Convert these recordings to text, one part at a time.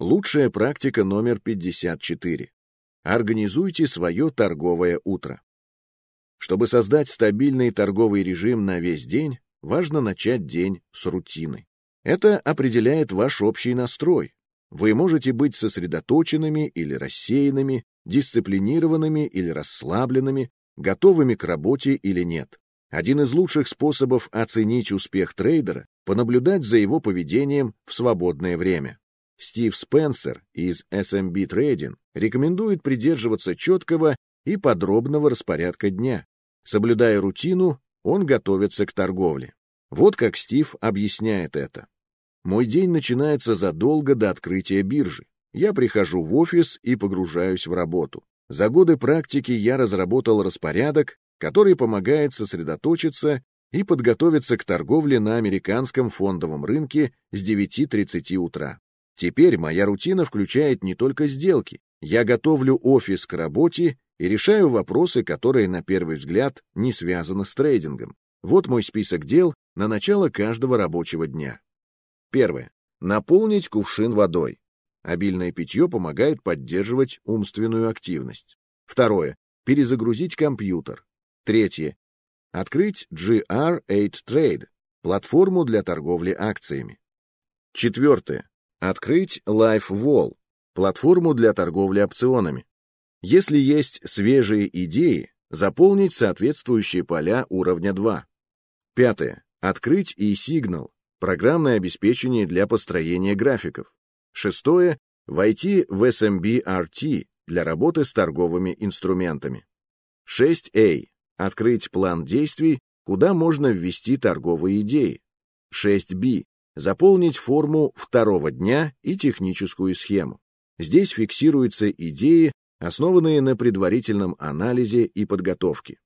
Лучшая практика номер 54. Организуйте свое торговое утро. Чтобы создать стабильный торговый режим на весь день, важно начать день с рутины. Это определяет ваш общий настрой. Вы можете быть сосредоточенными или рассеянными, дисциплинированными или расслабленными, готовыми к работе или нет. Один из лучших способов оценить успех трейдера – понаблюдать за его поведением в свободное время. Стив Спенсер из SMB Trading рекомендует придерживаться четкого и подробного распорядка дня. Соблюдая рутину, он готовится к торговле. Вот как Стив объясняет это. Мой день начинается задолго до открытия биржи. Я прихожу в офис и погружаюсь в работу. За годы практики я разработал распорядок, который помогает сосредоточиться и подготовиться к торговле на американском фондовом рынке с 9.30 утра. Теперь моя рутина включает не только сделки. Я готовлю офис к работе и решаю вопросы, которые на первый взгляд не связаны с трейдингом. Вот мой список дел на начало каждого рабочего дня. Первое. Наполнить кувшин водой. Обильное питье помогает поддерживать умственную активность. Второе. Перезагрузить компьютер. Третье. Открыть GR8 Trade, платформу для торговли акциями. Четвертое. Открыть LiveWall, платформу для торговли опционами. Если есть свежие идеи, заполнить соответствующие поля уровня 2. Пятое. Открыть eSignal, программное обеспечение для построения графиков. Шестое. Войти в SMB RT для работы с торговыми инструментами. 6A. Открыть план действий, куда можно ввести торговые идеи. 6B заполнить форму второго дня и техническую схему. Здесь фиксируются идеи, основанные на предварительном анализе и подготовке.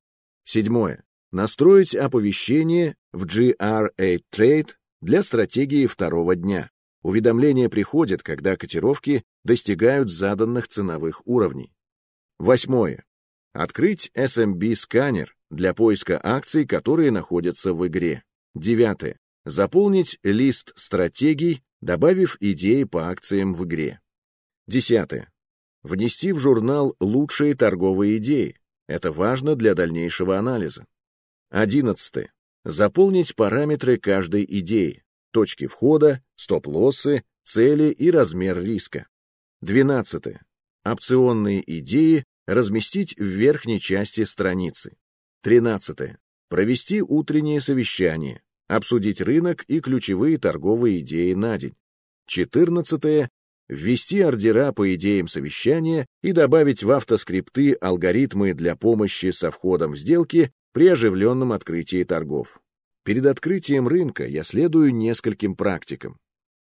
Седьмое. Настроить оповещение в GR8 Trade для стратегии второго дня. Уведомления приходят, когда котировки достигают заданных ценовых уровней. Восьмое. Открыть SMB-сканер для поиска акций, которые находятся в игре. Девятое. Заполнить лист стратегий, добавив идеи по акциям в игре. Десятое. Внести в журнал лучшие торговые идеи. Это важно для дальнейшего анализа. Одиннадцатое. Заполнить параметры каждой идеи. Точки входа, стоп-лоссы, цели и размер риска. Двенадцатое. Опционные идеи разместить в верхней части страницы. Тринадцатое. Провести утреннее совещание обсудить рынок и ключевые торговые идеи на день. 14. Ввести ордера по идеям совещания и добавить в автоскрипты алгоритмы для помощи со входом в сделки при оживленном открытии торгов. Перед открытием рынка я следую нескольким практикам.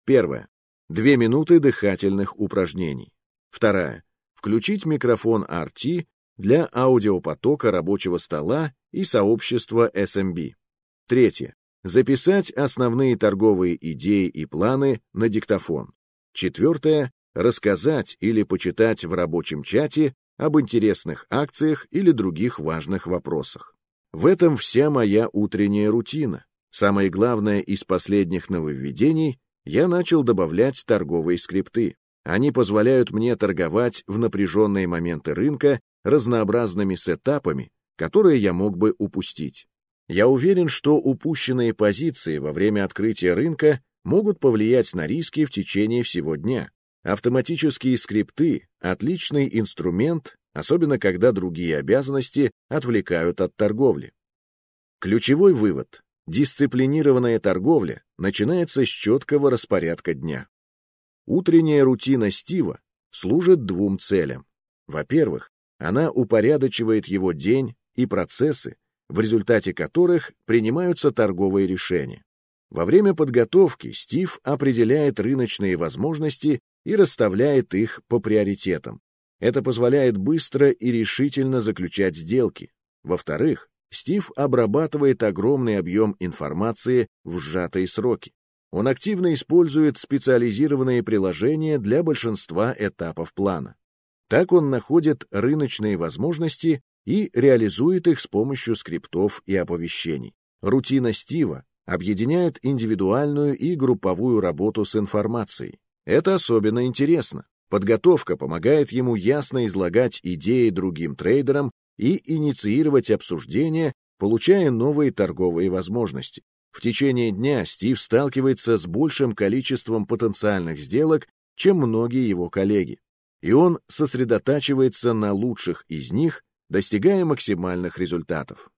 Первое. Две минуты дыхательных упражнений. Вторая. Включить микрофон RT для аудиопотока рабочего стола и сообщества SMB. Третье. Записать основные торговые идеи и планы на диктофон. Четвертое. Рассказать или почитать в рабочем чате об интересных акциях или других важных вопросах. В этом вся моя утренняя рутина. Самое главное из последних нововведений я начал добавлять торговые скрипты. Они позволяют мне торговать в напряженные моменты рынка разнообразными сетапами, которые я мог бы упустить. Я уверен, что упущенные позиции во время открытия рынка могут повлиять на риски в течение всего дня. Автоматические скрипты – отличный инструмент, особенно когда другие обязанности отвлекают от торговли. Ключевой вывод – дисциплинированная торговля начинается с четкого распорядка дня. Утренняя рутина Стива служит двум целям. Во-первых, она упорядочивает его день и процессы, в результате которых принимаются торговые решения. Во время подготовки Стив определяет рыночные возможности и расставляет их по приоритетам. Это позволяет быстро и решительно заключать сделки. Во-вторых, Стив обрабатывает огромный объем информации в сжатые сроки. Он активно использует специализированные приложения для большинства этапов плана. Так он находит рыночные возможности и реализует их с помощью скриптов и оповещений. Рутина Стива объединяет индивидуальную и групповую работу с информацией. Это особенно интересно. Подготовка помогает ему ясно излагать идеи другим трейдерам и инициировать обсуждения, получая новые торговые возможности. В течение дня Стив сталкивается с большим количеством потенциальных сделок, чем многие его коллеги, и он сосредотачивается на лучших из них, достигая максимальных результатов.